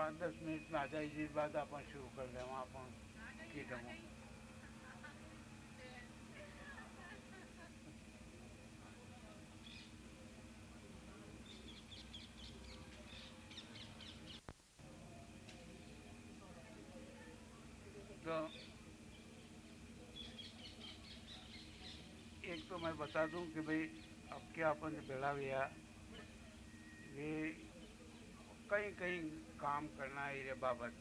પાંચ દસ મિનિટમાં આ જાય જે બાદ આપણે શરૂ કરી દેવા આપણ કીધું तो एक तो मैं बता दूं कि भाई अब क्या अपन बेड़ा गया ये कहीं कहीं काम करना है ये बाबत।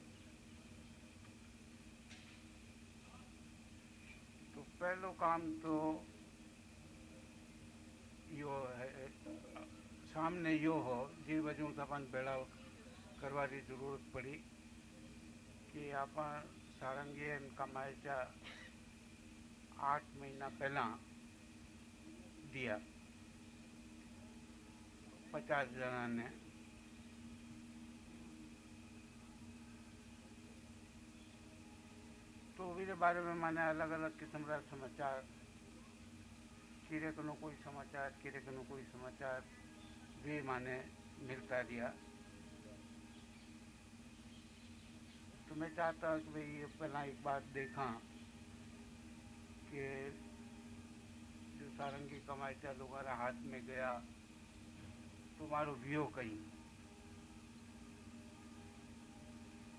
तो पहलो काम तो यो है, सामने यो हो जी वजह से अपन बेड़ा करवा की ज़रूरत पड़ी, कि आप सारंगी कमाए जा आठ महीना पहला दिया। पचास जना ने तो मेरे बारे में मैंने अलग अलग किस्म का समाचार। किरे कनो कोई समाचार, किरे कनो कोई समाचार भी माने मिलता दिया। तो मैं चाहता हूँ कि भाई ये पहला एक बात देखा कि जो सारंगी कमाई चालू हमारा हाथ में गया तुम्हारो व्यू कहीं।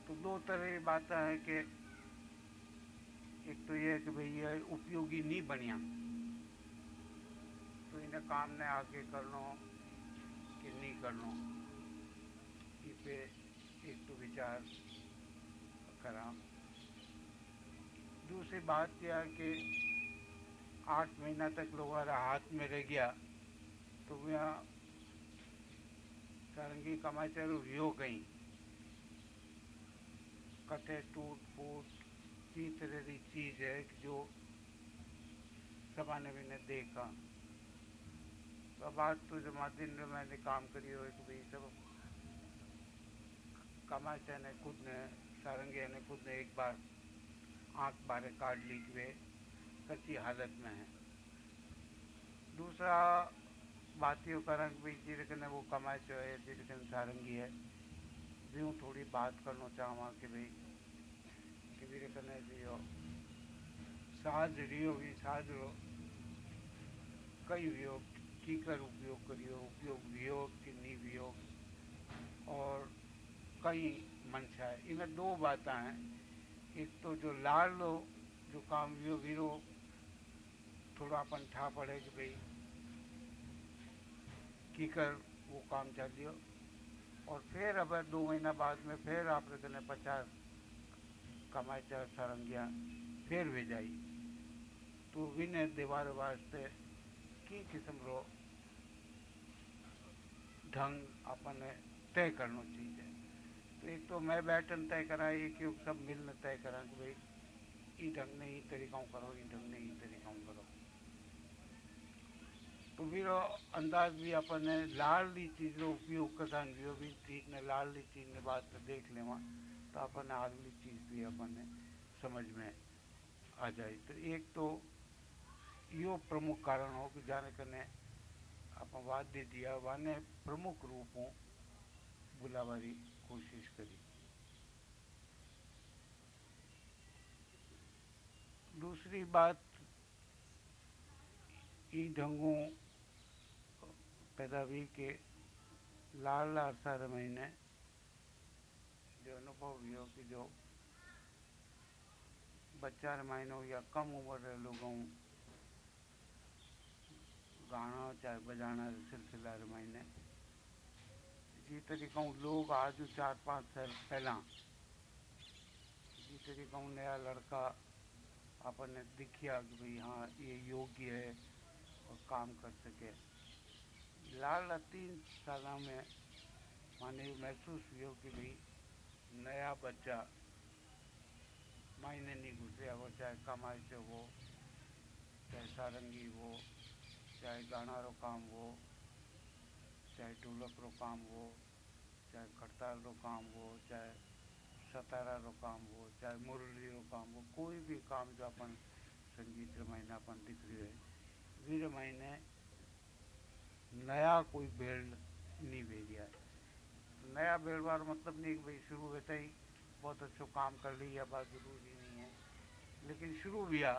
तो दो तरह की बातें हैं कि तो है कि भाई ये उपयोगी नहीं बनिया। तो इन्हें काम ने आगे कर लो कि नहीं कर लो इस पे एक तो विचार करा। दूसरी बात यह कि आठ महीना तक लोग हाथ में रह गया तो वह सारंगी कमाई चलो रियो गई। कटे टूट फूट की तरह की चीज़ है कि जो सभा ने भी देखा। तो आज तो जो दिन में मैंने काम करी हो कि भाई सब कमाचा ने खुद ने सारंगी ने खुद ने एक बार आँख बारे काट ली कि वे कच्ची हालत में है। दूसरा बातियों का रंग भी जिरकने वो कमाए जो है जिरकन सारंगी है। हूँ थोड़ी बात करना चाहवा कि भाई कि मेरे कने जो साज रियो भी साज रो कई वियो की कर उपयोग करियो उपयोग वियोग कि वियोग और कई मंशा है इनमें दो बातें हैं एक तो जो लाल लो जो काम वियो वीरो थोड़ा अपन ठा पड़े कि भाई की कर वो काम चलियो और फिर अब दो महीना बाद में फिर आप कने पचास कमाई चार सारंगिया फिर भेजाई तो की ढंग अपने तय करना चाहिए। तो एक तो मैं बैठन तय करा, एक योग सब मिलने तय करा कि भाई, ई ढंग ने ई करो, ई ढंग ने ई करो। तो वीरो अंदाज भी अपने लाल ली चीज़ रो उपयोग करता वियो भी चीज़ ने लाल ली चीज़ ने बात देख लेवा तो अपन अगली चीज़ भी अपन समझ में आ जाए। तो एक तो यो प्रमुख कारण हो कि जाने कने अपन वाद्य दिया, वाने प्रमुख रूपों बुलावारी कोशिश करी। दूसरी बात, ई ढंगों पैदा हुई के लाल अरसा महीने जो अनुभव हुआ कि जो बच्चा महीनों या कम उम्र के लोगों गाना चाहे बजाना सिलसिला महीने जी तरीक़ों लोग आज चार पाँच साल पहला जी तरीक़ों नया लड़का अपन ने दिखिया कि भाई हाँ ये योग्य है और काम कर सके। लाल तीन साल में माने महसूस हुआ कि भाई नया बच्चा मायने नहीं घुसे वो चाहे कमाई से हो, चाहे सारंगी हो चाहे गाना रो काम हो, चाहे ढोलक रो काम हो, चाहे खड़ताल रो काम हो, चाहे सतारा रो काम हो, चाहे मुरली रो काम हो, कोई भी काम जो अपन संगीत महीना अपन दिख रही है वीर महीने नया कोई बेल्ड नहीं भेजिया तो नया बेड़वार मतलब नहीं कि भाई शुरू होते ही बहुत अच्छा काम कर ली बात ज़रूरी नहीं है। लेकिन शुरू हुआ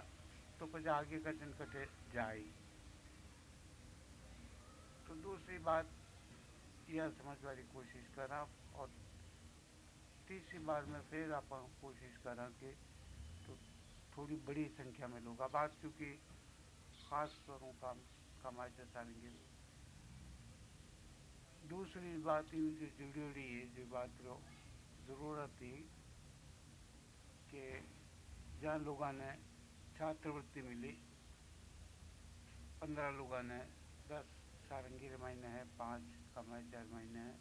तो कुछ आगे का दिन कटे जाए तो दूसरी बात यह समझ वाली कोशिश करा और तीसरी बार में फिर आप कोशिश करा कि तो थोड़ी बड़ी संख्या में लोग अब आज क्योंकि खास तौर काम कमाई सारेंगे दूसरी बात जो ज़रूरी है, जो बात रो, ज़रूरत थी कि जहाँ लोगों ने छात्रवृत्ति मिली, पंद्रह लोगों ने दस सारंगी महीने हैं, पाँच कमाई चार महीने हैं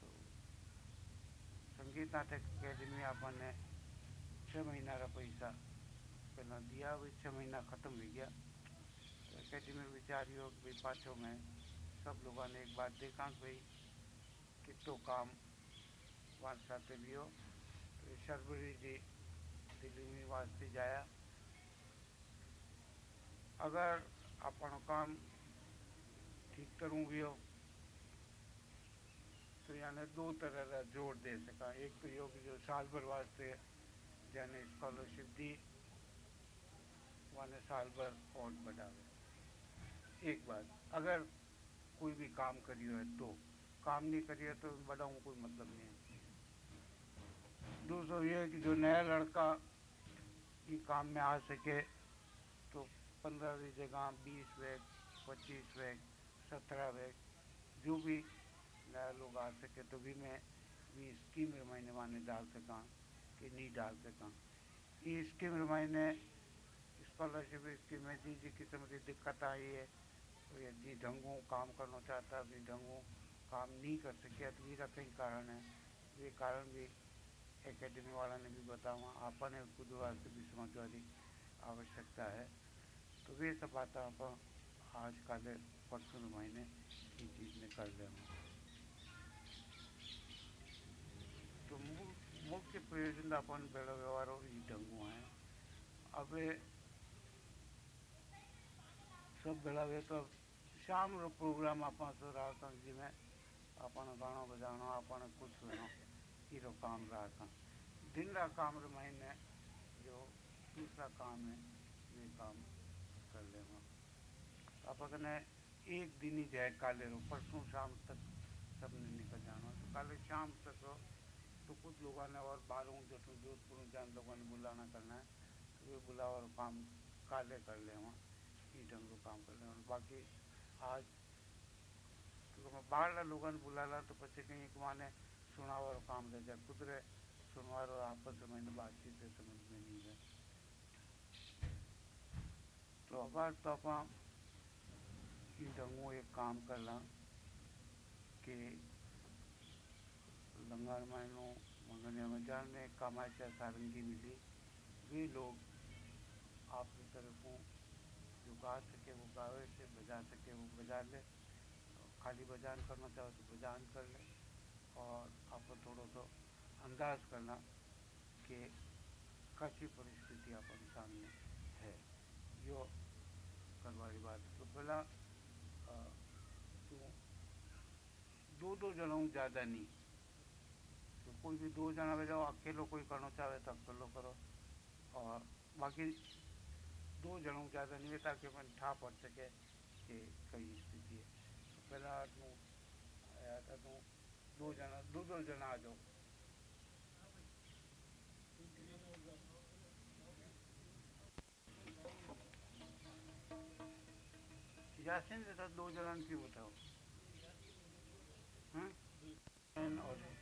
तो संगीत नाटक अकेडमी छः महीना का पैसा पहला दिया वही छः महीना ख़त्म हो गया। तो अकेडमी विचार योग भाई पाँचों में सब लोगों ने एक बात देखा भाई कितो काम वहाँ साथे भी हो। तो शर्बरी जी दिल्ली में वास्ते जाया। अगर अपन काम ठीक करूँ भी हो तो यानी दो तरह का जोड़ दे सका। एक तो योग जो साल भर वास्ते जाने स्कॉलरशिप दी वाने साल भर और बढ़ावे। एक बात, अगर कोई भी काम करियो है तो। काम नहीं करिए तो बढ़ाऊँ कोई मतलब नहीं है। दूसरा ये कि जो नया लड़का की काम में आ सके तो पंद्रह जगह, बीस वैग पच्चीस वैग सत्रह वैग जो भी नया लोग आ सके तो भी मैं भी स्कीम रमाइने माने डाल सका, कि नहीं डाल सका। ये स्कीम रमाइने स्कॉलरशिप स्कीम में जी जी किस्म की दिक्कत आई है तो यदि ढंगों काम करना चाहता है ढंगों काम नहीं कर सके तो मेरा कई कारण है। ये कारण भी एकेडमी वाला ने भी बताऊँ आपने खुद वास्ते भी समझ वाली आवश्यकता है। तो वे सब बात आप आज कल परसों महीने ये चीज़ में कर ले तो मुख्य प्रयोजन अपन बेड़ा व्यवहार और ये ढंगू हैं। अब सब बेड़ा वे तो शाम रो प्रोग्राम आप राखण में अपन गाना बजाना, अपन कुछ सुनो हीरो काम राखण दिन रा काम रे महीने, जो दूसरा काम है, ये काम कर ले आप ने एक दिन ही जाए काले रो, परसों शाम तक सबने निकल जाना तो काले शाम तक रहो तो कुछ लोगों ने और बारह जटों, जोधपुर, जान लोगों ने बुलाना करना है तो वे बुला और काम काले कर ले वहाँ ईटन को काम कर ले। और बाकी आज तो बाहर लोगों ने बुला ला तो पचे कहीं एक माने सुना और काम ले जाए कुदरे सुनवार और आपस में मैंने बातचीत समझ में नहीं गए तो अब तो आप ढंगो एक काम करना कि लंगर महीनों मंगने में जाने कामाचा सारंगी मिली। वे लोग आपकी तरफों जो गा सके, वो गावे से बजा सके, वो बजा ले। खाली बजान करना चाहो तो बजान कर ले। और आपको थोड़ा सा अंदाज करना कि कैसी परिस्थिति अपन सामने है। यो करवारी बात। तो पहला तो दो दो जनों ज़्यादा नहीं। तो कोई भी दो जना बजाओ अकेलो कोई करना चाहे तो अकेलो करो। और बाकी दो जनों ज़्यादा नहीं है ताकि अपन ठा पड़ सके कि कई स्थिति है। तो पहला तू आया था, तू दो जना, दो दो जना आ जाओ। यासिन जैसा दो जलन की बताओ हाँ और અરે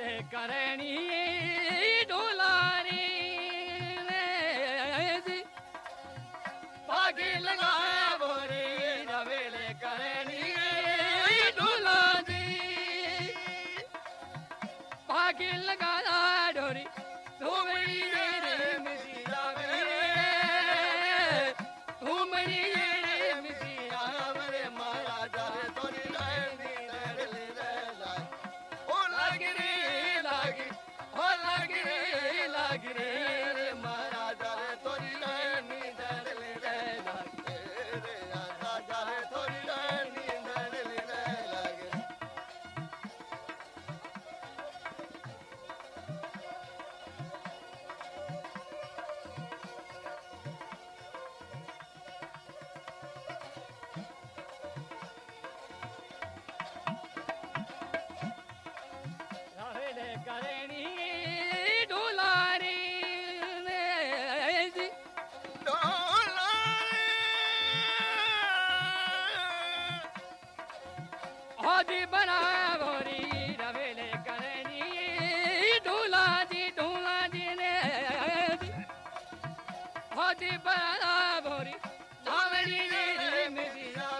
ਵੇਲੇ ਕਰਣੀ ਢੋਲਾਰੀ ਵੇ। ਜੀ ਪਾਗੀ ਲਗਾਏ ਬੋਰੀ ਰਵੇਲੇ ਕਰਣੀ ਢੋਲਾ ਜੀ ਪਾਗੀ ਲਗਾਇਆ ਢੋਰੀ भोरी। भोरी धावड़ी ने में दिया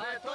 para todos.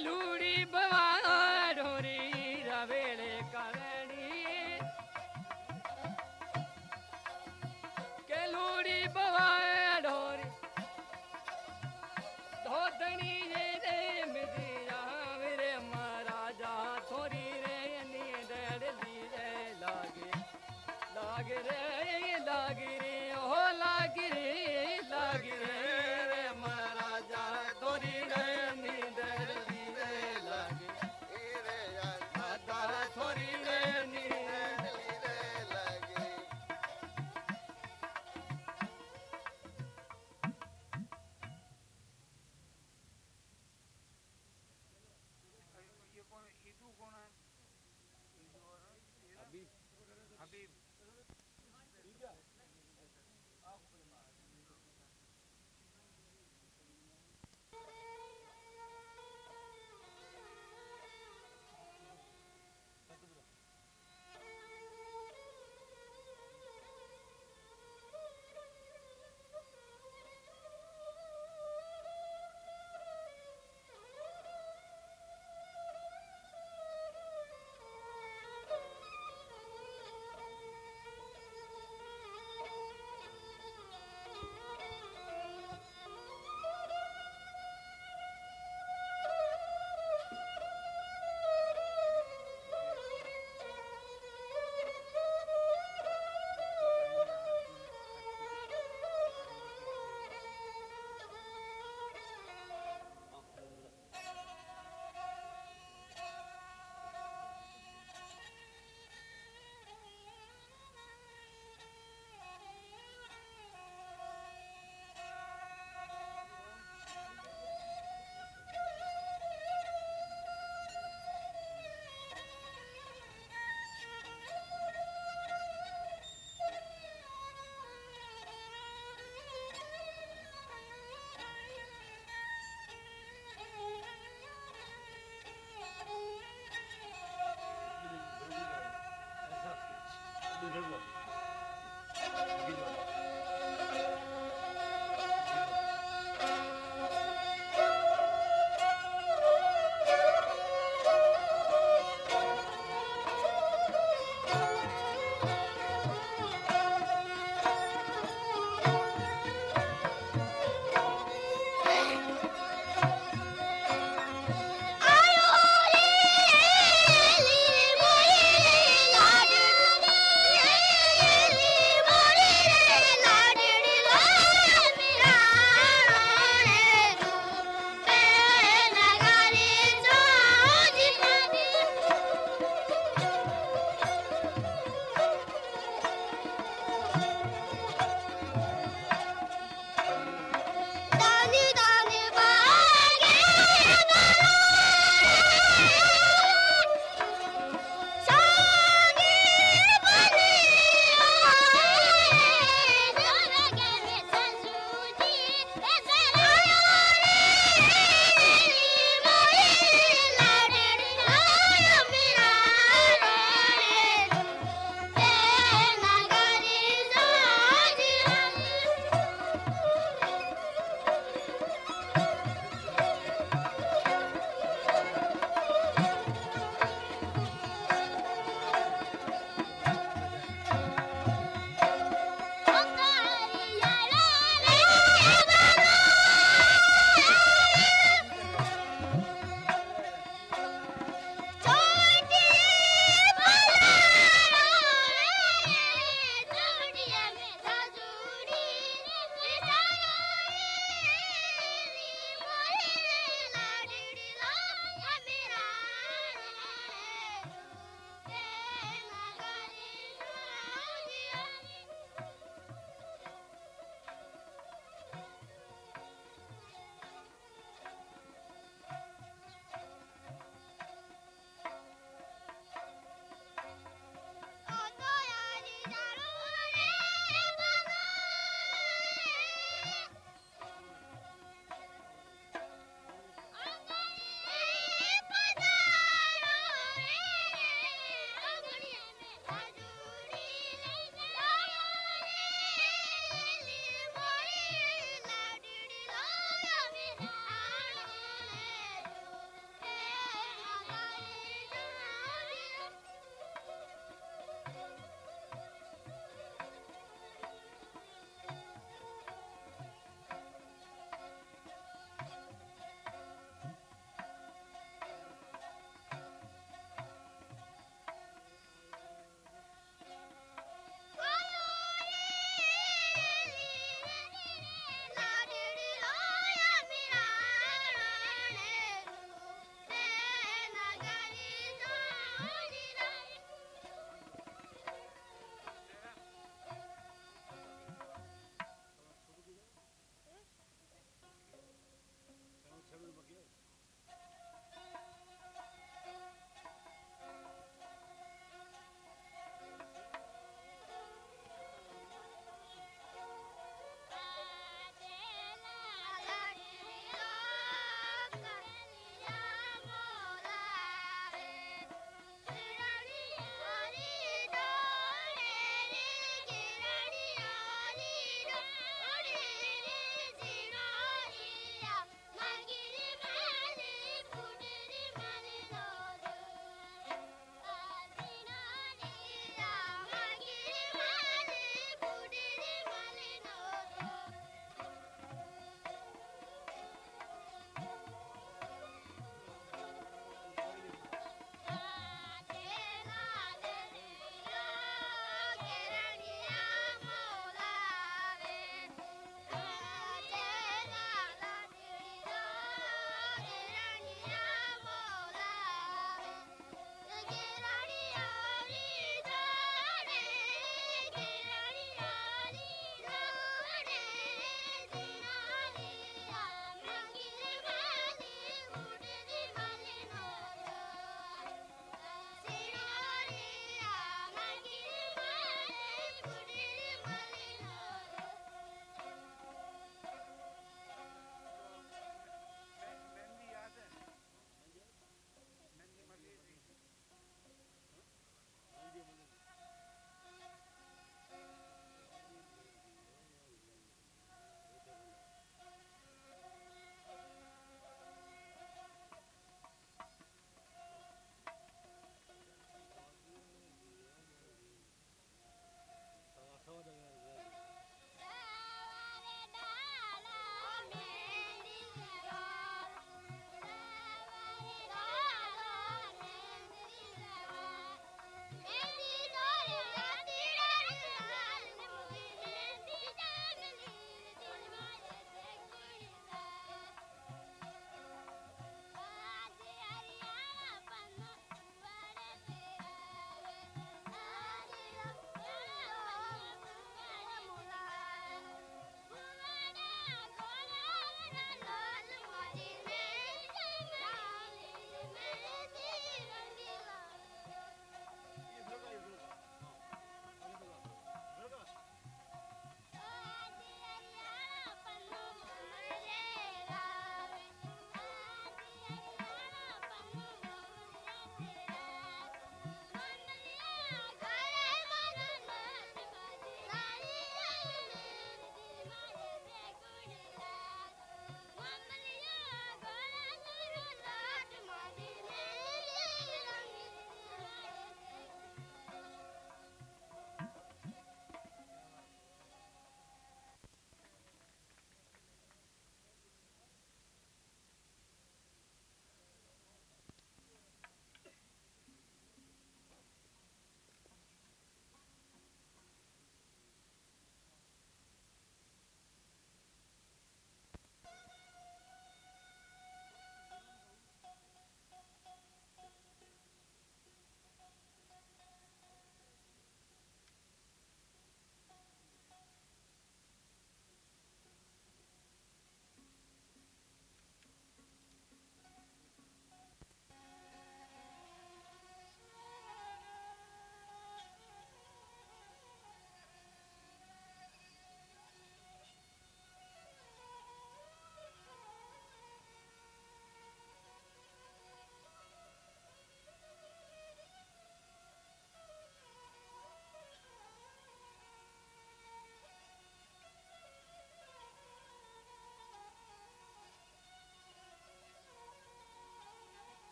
ਲੂੜੀ ਬਵਾ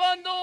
बंदो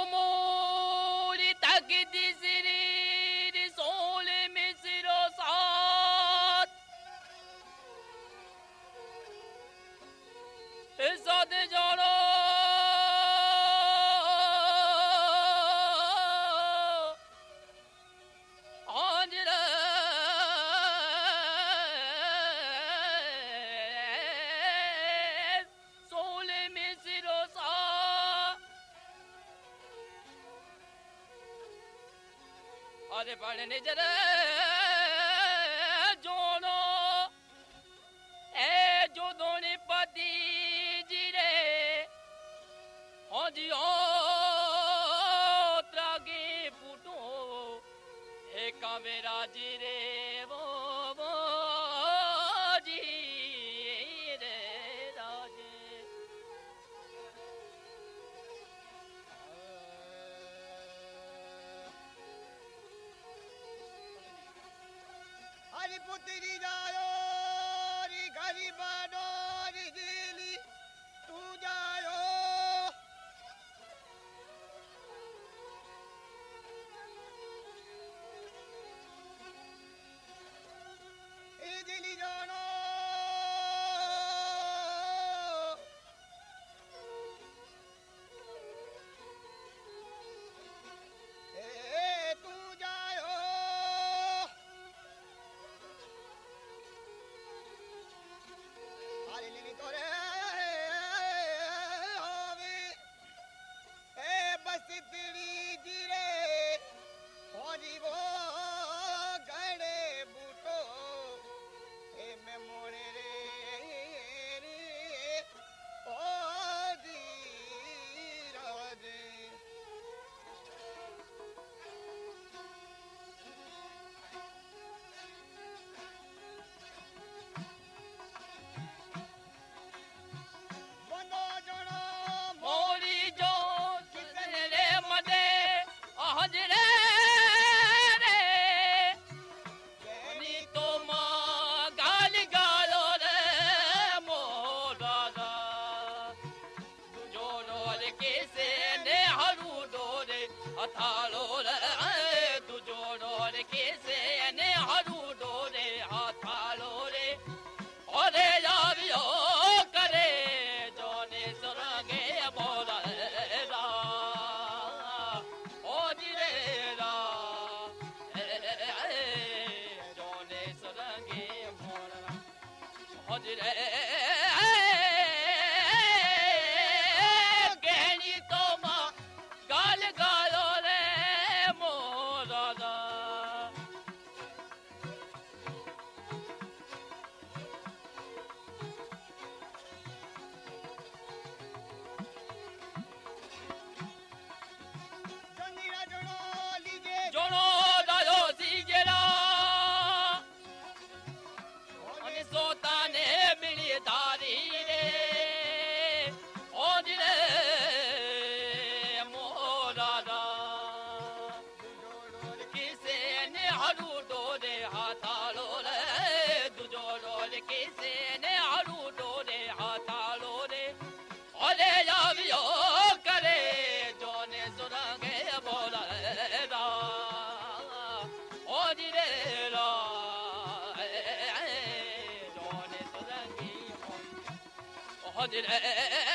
Und in, äh, äh, äh, äh,